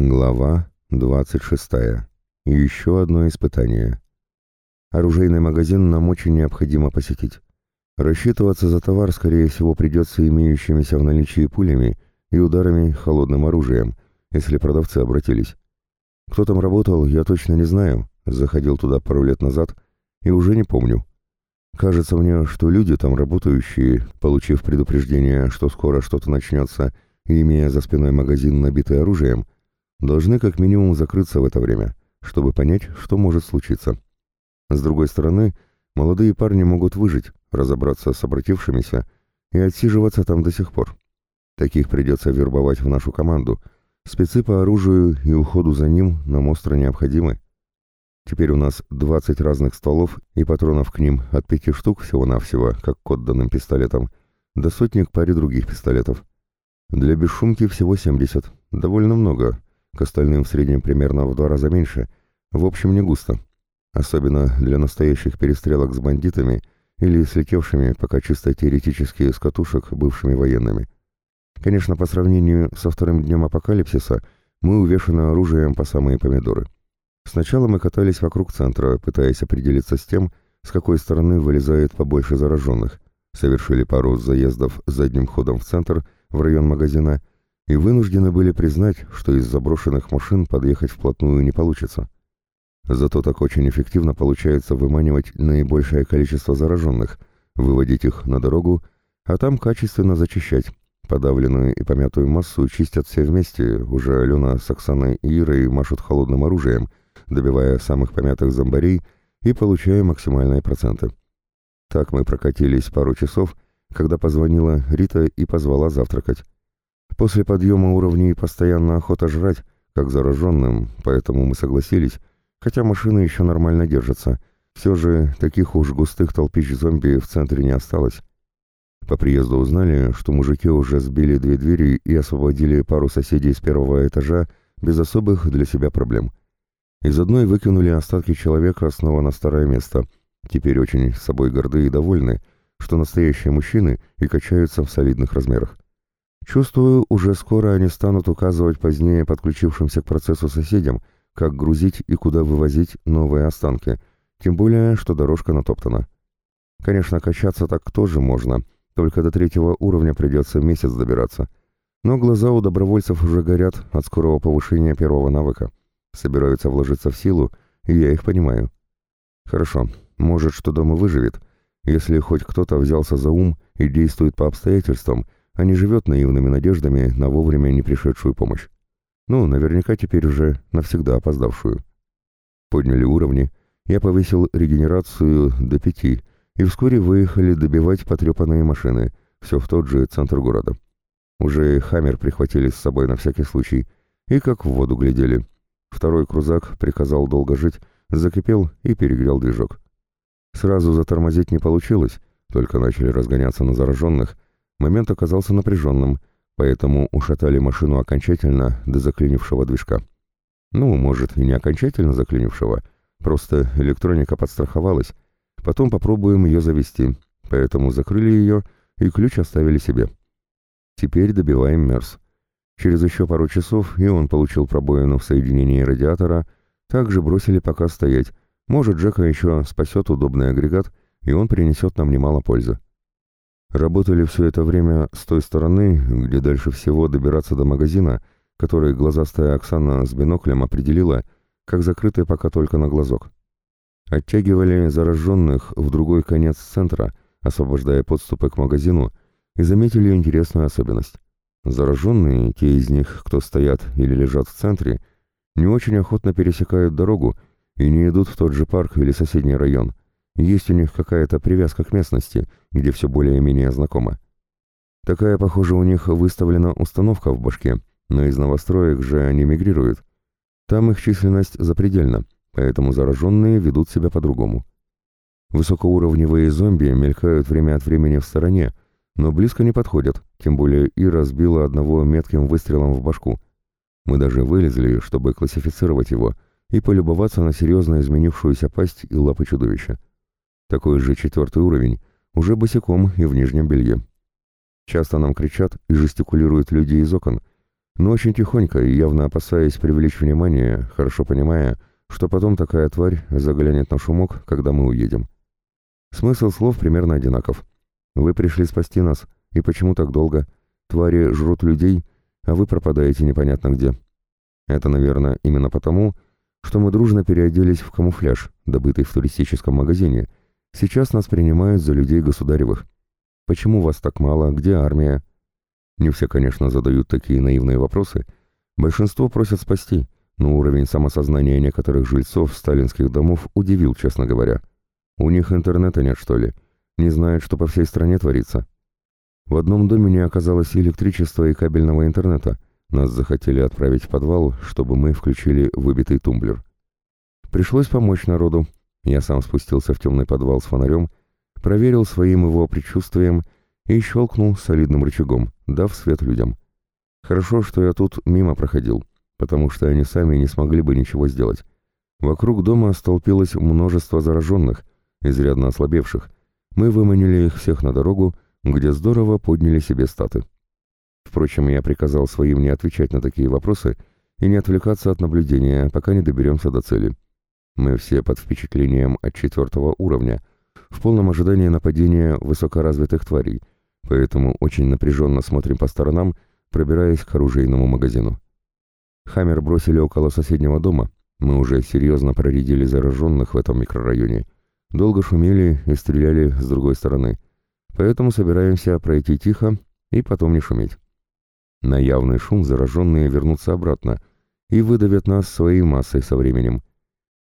Глава 26. Еще одно испытание. Оружейный магазин нам очень необходимо посетить. Рассчитываться за товар, скорее всего, придется имеющимися в наличии пулями и ударами холодным оружием, если продавцы обратились. Кто там работал, я точно не знаю, заходил туда пару лет назад и уже не помню. Кажется мне, что люди там работающие, получив предупреждение, что скоро что-то начнется, и имея за спиной магазин, набитый оружием, должны как минимум закрыться в это время, чтобы понять, что может случиться. С другой стороны, молодые парни могут выжить, разобраться с обратившимися и отсиживаться там до сих пор. Таких придется вербовать в нашу команду. Спецы по оружию и уходу за ним нам остро необходимы. Теперь у нас 20 разных стволов и патронов к ним от пяти штук всего-навсего, как к отданным пистолетам, до сотни к паре других пистолетов. Для бесшумки всего 70. Довольно много, к остальным в среднем примерно в два раза меньше, в общем не густо. Особенно для настоящих перестрелок с бандитами или слетевшими, пока чисто теоретически, с катушек бывшими военными. Конечно, по сравнению со вторым днем апокалипсиса, мы увешаны оружием по самые помидоры. Сначала мы катались вокруг центра, пытаясь определиться с тем, с какой стороны вылезает побольше зараженных, совершили пару заездов задним ходом в центр, в район магазина, и вынуждены были признать, что из заброшенных машин подъехать вплотную не получится. Зато так очень эффективно получается выманивать наибольшее количество зараженных, выводить их на дорогу, а там качественно зачищать. Подавленную и помятую массу чистят все вместе, уже Алена с Оксаной и Ирой машут холодным оружием, добивая самых помятых зомбарей и получая максимальные проценты. Так мы прокатились пару часов, когда позвонила Рита и позвала завтракать. После подъема уровней постоянно охота жрать, как зараженным, поэтому мы согласились, хотя машины еще нормально держатся. Все же таких уж густых толпищ зомби в центре не осталось. По приезду узнали, что мужики уже сбили две двери и освободили пару соседей с первого этажа без особых для себя проблем. Из одной выкинули остатки человека снова на старое место. Теперь очень собой горды и довольны, что настоящие мужчины и качаются в солидных размерах. Чувствую, уже скоро они станут указывать позднее подключившимся к процессу соседям, как грузить и куда вывозить новые останки, тем более, что дорожка натоптана. Конечно, качаться так тоже можно, только до третьего уровня придется месяц добираться. Но глаза у добровольцев уже горят от скорого повышения первого навыка. Собираются вложиться в силу, и я их понимаю. Хорошо, может, что дома выживет, если хоть кто-то взялся за ум и действует по обстоятельствам – а не живет наивными надеждами на вовремя не пришедшую помощь. Ну, наверняка теперь уже навсегда опоздавшую. Подняли уровни, я повысил регенерацию до пяти, и вскоре выехали добивать потрепанные машины, все в тот же центр города. Уже «Хаммер» прихватили с собой на всякий случай, и как в воду глядели. Второй крузак приказал долго жить, закипел и перегрел движок. Сразу затормозить не получилось, только начали разгоняться на зараженных — Момент оказался напряженным, поэтому ушатали машину окончательно до заклинившего движка. Ну, может, и не окончательно заклинившего, просто электроника подстраховалась. Потом попробуем ее завести, поэтому закрыли ее и ключ оставили себе. Теперь добиваем Мерс. Через еще пару часов и он получил пробоину в соединении радиатора, также бросили пока стоять. Может, Джека еще спасет удобный агрегат, и он принесет нам немало пользы. Работали все это время с той стороны, где дальше всего добираться до магазина, который глазастая Оксана с биноклем определила, как закрытый пока только на глазок. Оттягивали зараженных в другой конец центра, освобождая подступы к магазину, и заметили интересную особенность. Зараженные, те из них, кто стоят или лежат в центре, не очень охотно пересекают дорогу и не идут в тот же парк или соседний район – есть у них какая-то привязка к местности, где все более-менее знакомо. Такая, похоже, у них выставлена установка в башке, но из новостроек же они мигрируют. Там их численность запредельна, поэтому зараженные ведут себя по-другому. Высокоуровневые зомби мелькают время от времени в стороне, но близко не подходят, тем более и разбила одного метким выстрелом в башку. Мы даже вылезли, чтобы классифицировать его и полюбоваться на серьезно изменившуюся пасть и лапы чудовища. Такой же четвертый уровень, уже босиком и в нижнем белье. Часто нам кричат и жестикулируют люди из окон, но очень тихонько и явно опасаясь привлечь внимание, хорошо понимая, что потом такая тварь заглянет на шумок, когда мы уедем. Смысл слов примерно одинаков. Вы пришли спасти нас, и почему так долго? Твари жрут людей, а вы пропадаете непонятно где. Это, наверное, именно потому, что мы дружно переоделись в камуфляж, добытый в туристическом магазине. Сейчас нас принимают за людей государевых. Почему вас так мало? Где армия? Не все, конечно, задают такие наивные вопросы. Большинство просят спасти, но уровень самосознания некоторых жильцов сталинских домов удивил, честно говоря. У них интернета нет, что ли? Не знают, что по всей стране творится? В одном доме не оказалось электричества и кабельного интернета. Нас захотели отправить в подвал, чтобы мы включили выбитый тумблер. Пришлось помочь народу. Я сам спустился в темный подвал с фонарем, проверил своим его предчувствием и щелкнул солидным рычагом, дав свет людям. Хорошо, что я тут мимо проходил, потому что они сами не смогли бы ничего сделать. Вокруг дома столпилось множество зараженных, изрядно ослабевших. Мы выманили их всех на дорогу, где здорово подняли себе статы. Впрочем, я приказал своим не отвечать на такие вопросы и не отвлекаться от наблюдения, пока не доберемся до цели. Мы все под впечатлением от четвертого уровня, в полном ожидании нападения высокоразвитых тварей, поэтому очень напряженно смотрим по сторонам, пробираясь к оружейному магазину. Хаммер бросили около соседнего дома, мы уже серьезно проредили зараженных в этом микрорайоне. Долго шумели и стреляли с другой стороны, поэтому собираемся пройти тихо и потом не шуметь. На явный шум зараженные вернутся обратно и выдавят нас своей массой со временем.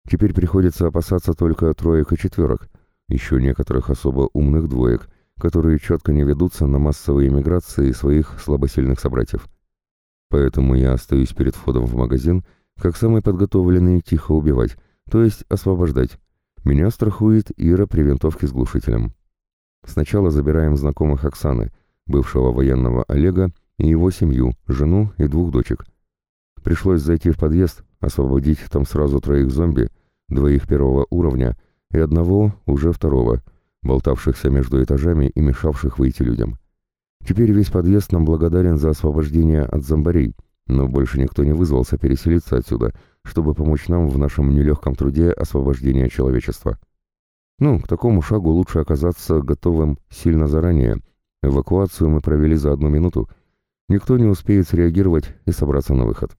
Теперь приходится опасаться только троек и четверок, еще некоторых особо умных двоек, которые четко не ведутся на массовые миграции своих слабосильных собратьев. Поэтому я остаюсь перед входом в магазин, как самый подготовленный тихо убивать, то есть освобождать. Меня страхует Ира при винтовке с глушителем. Сначала забираем знакомых Оксаны, бывшего военного Олега и его семью, жену и двух дочек. Пришлось зайти в подъезд, освободить там сразу троих зомби, двоих первого уровня и одного уже второго, болтавшихся между этажами и мешавших выйти людям. Теперь весь подъезд нам благодарен за освобождение от зомбарей, но больше никто не вызвался переселиться отсюда, чтобы помочь нам в нашем нелегком труде освобождения человечества. Ну, к такому шагу лучше оказаться готовым сильно заранее. Эвакуацию мы провели за одну минуту. Никто не успеет среагировать и собраться на выход.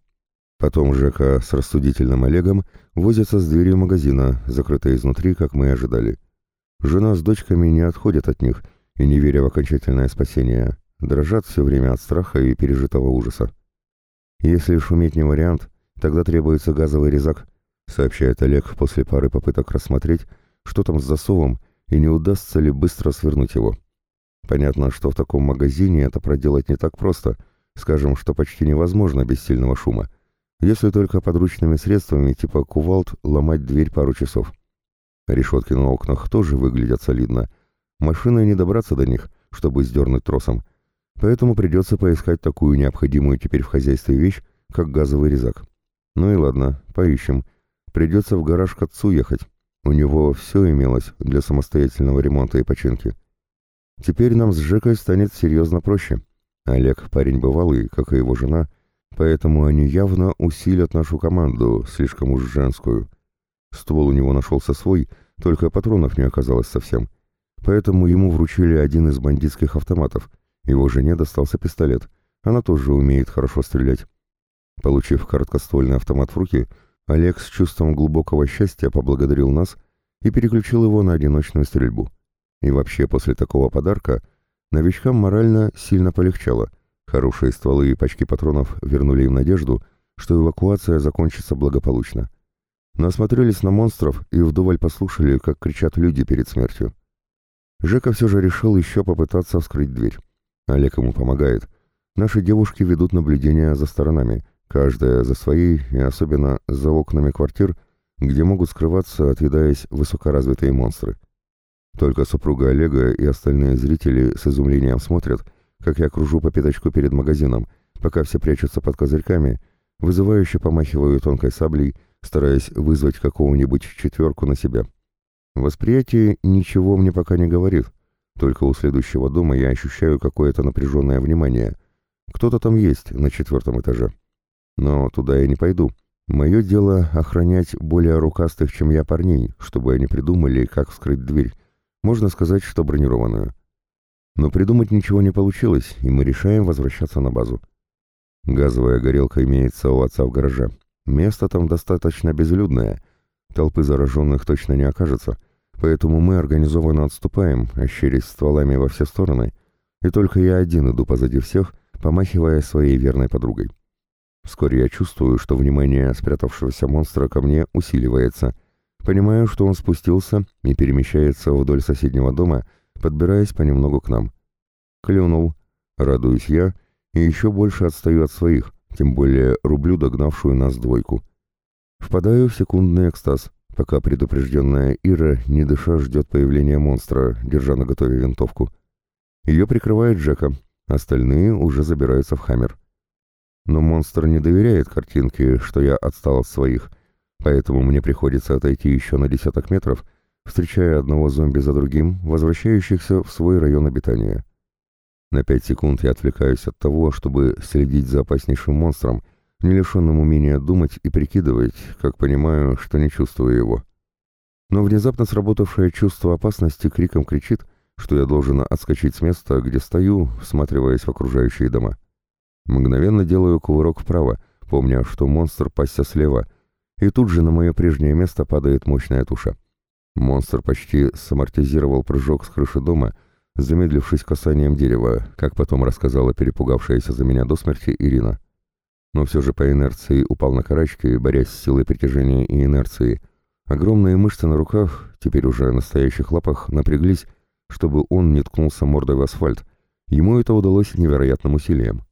Потом Жека с рассудительным Олегом возятся с дверью магазина, закрытой изнутри, как мы и ожидали. Жена с дочками не отходят от них и, не веря в окончательное спасение, дрожат все время от страха и пережитого ужаса. Если шуметь не вариант, тогда требуется газовый резак, сообщает Олег после пары попыток рассмотреть, что там с засовом и не удастся ли быстро свернуть его. Понятно, что в таком магазине это проделать не так просто, скажем, что почти невозможно без сильного шума, если только подручными средствами типа кувалд ломать дверь пару часов. Решетки на окнах тоже выглядят солидно. Машиной не добраться до них, чтобы сдернуть тросом. Поэтому придется поискать такую необходимую теперь в хозяйстве вещь, как газовый резак. Ну и ладно, поищем. Придется в гараж к отцу ехать. У него все имелось для самостоятельного ремонта и починки. Теперь нам с Жекой станет серьезно проще. Олег парень бывалый, как и его жена — Поэтому они явно усилят нашу команду, слишком уж женскую. Ствол у него нашелся свой, только патронов не оказалось совсем. Поэтому ему вручили один из бандитских автоматов. Его жене достался пистолет. Она тоже умеет хорошо стрелять. Получив короткоствольный автомат в руки, Олег с чувством глубокого счастья поблагодарил нас и переключил его на одиночную стрельбу. И вообще после такого подарка новичкам морально сильно полегчало — Хорошие стволы и пачки патронов вернули им надежду, что эвакуация закончится благополучно. Насмотрелись на монстров и вдоволь послушали, как кричат люди перед смертью. Жека все же решил еще попытаться вскрыть дверь. Олег ему помогает. Наши девушки ведут наблюдение за сторонами, каждая за своей и особенно за окнами квартир, где могут скрываться, отъедаясь высокоразвитые монстры. Только супруга Олега и остальные зрители с изумлением смотрят, как я кружу по пятачку перед магазином, пока все прячутся под козырьками, вызывающе помахиваю тонкой саблей, стараясь вызвать какого-нибудь четверку на себя. Восприятие ничего мне пока не говорит, только у следующего дома я ощущаю какое-то напряженное внимание. Кто-то там есть на четвертом этаже. Но туда я не пойду. Мое дело охранять более рукастых, чем я, парней, чтобы они придумали, как вскрыть дверь. Можно сказать, что бронированную. Но придумать ничего не получилось, и мы решаем возвращаться на базу. Газовая горелка имеется у отца в гараже. Место там достаточно безлюдное. Толпы зараженных точно не окажется, поэтому мы организованно отступаем, ощерясь стволами во все стороны, и только я один иду позади всех, помахивая своей верной подругой. Вскоре я чувствую, что внимание спрятавшегося монстра ко мне усиливается. Понимаю, что он спустился и перемещается вдоль соседнего дома, подбираясь понемногу к нам. Клюнул. Радуюсь я и еще больше отстаю от своих, тем более рублю догнавшую нас двойку. Впадаю в секундный экстаз, пока предупрежденная Ира, не дыша, ждет появления монстра, держа на готове винтовку. Ее прикрывает Джека, остальные уже забираются в хаммер. Но монстр не доверяет картинке, что я отстал от своих, поэтому мне приходится отойти еще на десяток метров, встречая одного зомби за другим, возвращающихся в свой район обитания. На пять секунд я отвлекаюсь от того, чтобы следить за опаснейшим монстром, не лишенным умения думать и прикидывать, как понимаю, что не чувствую его. Но внезапно сработавшее чувство опасности криком кричит, что я должен отскочить с места, где стою, всматриваясь в окружающие дома. Мгновенно делаю кувырок вправо, помня, что монстр пасся слева, и тут же на мое прежнее место падает мощная туша. Монстр почти самортизировал прыжок с крыши дома, замедлившись касанием дерева, как потом рассказала перепугавшаяся за меня до смерти Ирина. Но все же по инерции упал на карачки, борясь с силой притяжения и инерции. Огромные мышцы на руках, теперь уже настоящих лапах, напряглись, чтобы он не ткнулся мордой в асфальт. Ему это удалось невероятным усилием.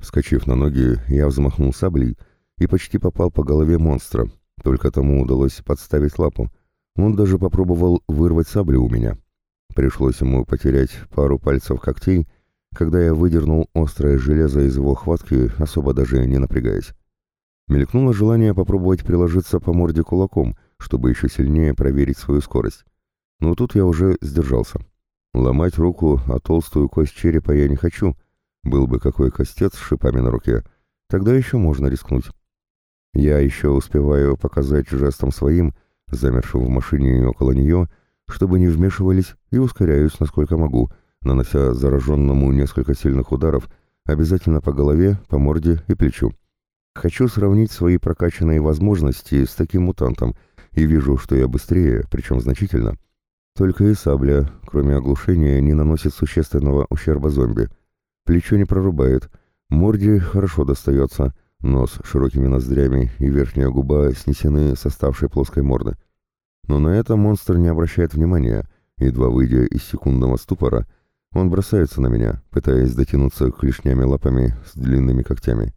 Вскочив на ноги, я взмахнул саблей и почти попал по голове монстра, только тому удалось подставить лапу. Он даже попробовал вырвать саблю у меня. Пришлось ему потерять пару пальцев когтей, когда я выдернул острое железо из его хватки, особо даже не напрягаясь. Мелькнуло желание попробовать приложиться по морде кулаком, чтобы еще сильнее проверить свою скорость. Но тут я уже сдержался. Ломать руку о толстую кость черепа я не хочу — был бы какой костец с шипами на руке, тогда еще можно рискнуть. Я еще успеваю показать жестом своим, замершим в машине около нее, чтобы не вмешивались, и ускоряюсь, насколько могу, нанося зараженному несколько сильных ударов, обязательно по голове, по морде и плечу. Хочу сравнить свои прокачанные возможности с таким мутантом, и вижу, что я быстрее, причем значительно. Только и сабля, кроме оглушения, не наносит существенного ущерба зомби — Плечо не прорубает, морде хорошо достается, нос широкими ноздрями и верхняя губа снесены с оставшей плоской морды. Но на это монстр не обращает внимания, едва выйдя из секундного ступора, он бросается на меня, пытаясь дотянуться клешнями лапами с длинными когтями.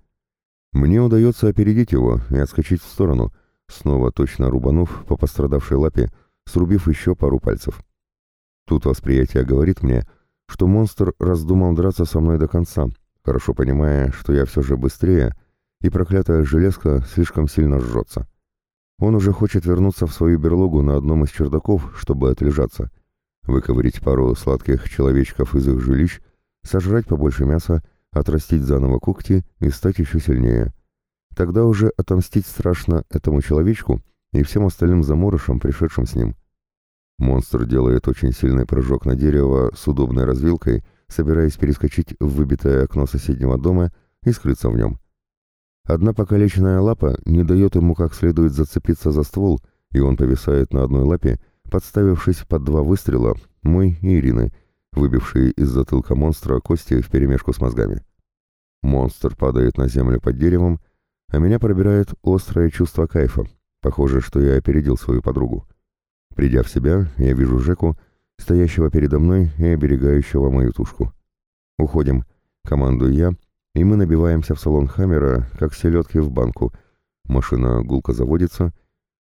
Мне удается опередить его и отскочить в сторону, снова точно рубанув по пострадавшей лапе, срубив еще пару пальцев. Тут восприятие говорит мне — что монстр раздумал драться со мной до конца, хорошо понимая, что я все же быстрее, и проклятая железка слишком сильно жжется. Он уже хочет вернуться в свою берлогу на одном из чердаков, чтобы отлежаться, выковырить пару сладких человечков из их жилищ, сожрать побольше мяса, отрастить заново когти и стать еще сильнее. Тогда уже отомстить страшно этому человечку и всем остальным заморышам, пришедшим с ним. Монстр делает очень сильный прыжок на дерево с удобной развилкой, собираясь перескочить в выбитое окно соседнего дома и скрыться в нем. Одна покалеченная лапа не дает ему как следует зацепиться за ствол, и он повисает на одной лапе, подставившись под два выстрела, мой и Ирины, выбившие из затылка монстра кости вперемешку с мозгами. Монстр падает на землю под деревом, а меня пробирает острое чувство кайфа. Похоже, что я опередил свою подругу. Придя в себя, я вижу Жеку, стоящего передо мной и оберегающего мою тушку. «Уходим», — командую я, и мы набиваемся в салон Хаммера, как селедки в банку. Машина гулко заводится,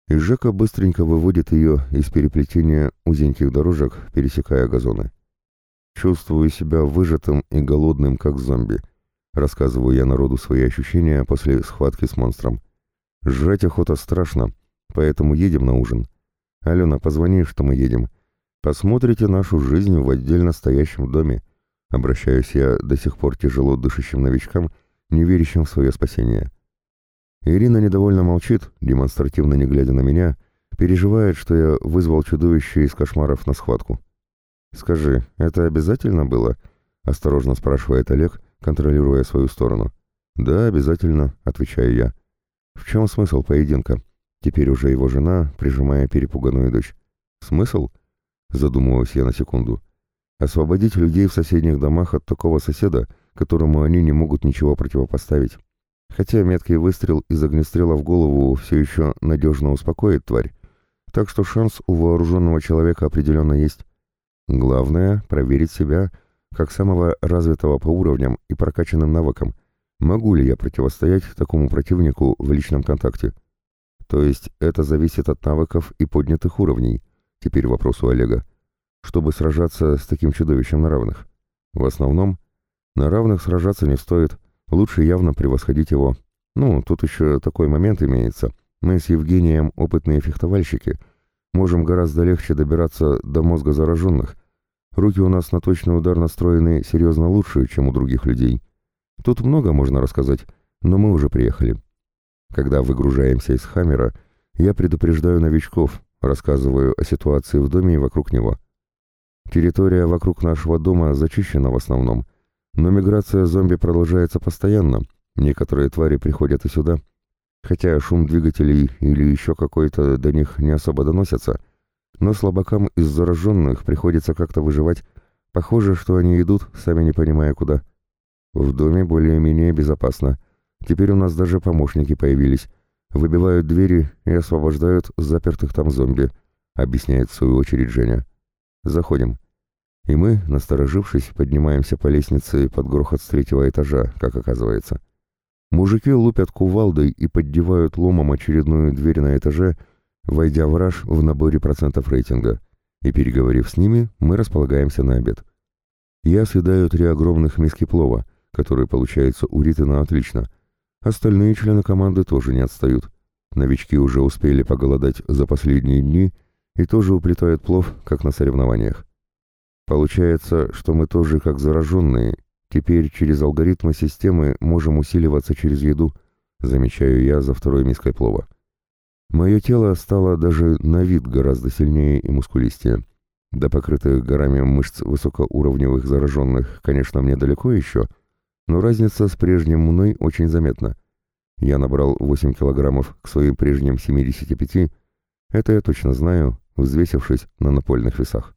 и Жека быстренько выводит ее из переплетения узеньких дорожек, пересекая газоны. Чувствую себя выжатым и голодным, как зомби. Рассказываю я народу свои ощущения после схватки с монстром. Жрать охота страшно, поэтому едем на ужин. «Алена, позвони, что мы едем. Посмотрите нашу жизнь в отдельно стоящем доме. Обращаюсь я до сих пор тяжело дышащим новичкам, не верящим в свое спасение. Ирина недовольно молчит, демонстративно не глядя на меня, переживает, что я вызвал чудовище из кошмаров на схватку. «Скажи, это обязательно было?» — осторожно спрашивает Олег, контролируя свою сторону. «Да, обязательно», — отвечаю я. «В чем смысл поединка?» Теперь уже его жена, прижимая перепуганную дочь. «Смысл?» — задумываюсь я на секунду. «Освободить людей в соседних домах от такого соседа, которому они не могут ничего противопоставить. Хотя меткий выстрел из огнестрела в голову все еще надежно успокоит тварь, так что шанс у вооруженного человека определенно есть. Главное — проверить себя, как самого развитого по уровням и прокачанным навыкам. Могу ли я противостоять такому противнику в личном контакте? То есть это зависит от навыков и поднятых уровней. Теперь вопрос у Олега. Чтобы сражаться с таким чудовищем на равных. В основном, на равных сражаться не стоит. Лучше явно превосходить его. Ну, тут еще такой момент имеется — мы с Евгением опытные фехтовальщики, можем гораздо легче добираться до мозга зараженных. Руки у нас на точный удар настроены серьезно лучше, чем у других людей. Тут много можно рассказать, но мы уже приехали. Когда выгружаемся из Хаммера, я предупреждаю новичков, рассказываю о ситуации в доме и вокруг него. Территория вокруг нашего дома зачищена в основном, но миграция зомби продолжается постоянно, некоторые твари приходят и сюда — хотя шум двигателей или еще какой-то до них не особо доносится, но слабакам из зараженных приходится как-то выживать. Похоже, что они идут, сами не понимая куда. В доме более-менее безопасно. Теперь у нас даже помощники появились. Выбивают двери и освобождают запертых там зомби, объясняет в свою очередь Женя. Заходим. И мы, насторожившись, поднимаемся по лестнице под грохот с третьего этажа, как оказывается. Мужики лупят кувалдой и поддевают ломом очередную дверь на этаже, войдя в раж в наборе процентов рейтинга. И переговорив с ними, мы располагаемся на обед. Я съедаю три огромных миски плова, которые получаются у Ритана отлично. Остальные члены команды тоже не отстают. Новички уже успели поголодать за последние дни и тоже уплетают плов, как на соревнованиях. Получается, что мы тоже как зараженные Теперь через алгоритмы системы можем усиливаться через еду, замечаю я за второй миской плова. Мое тело стало даже на вид гораздо сильнее и мускулистее. До покрытых горами мышц высокоуровневых зараженных, конечно, мне далеко еще, но разница с прежним мной очень заметна. Я набрал 8 килограммов к своим прежним 75, это я точно знаю, взвесившись на напольных весах.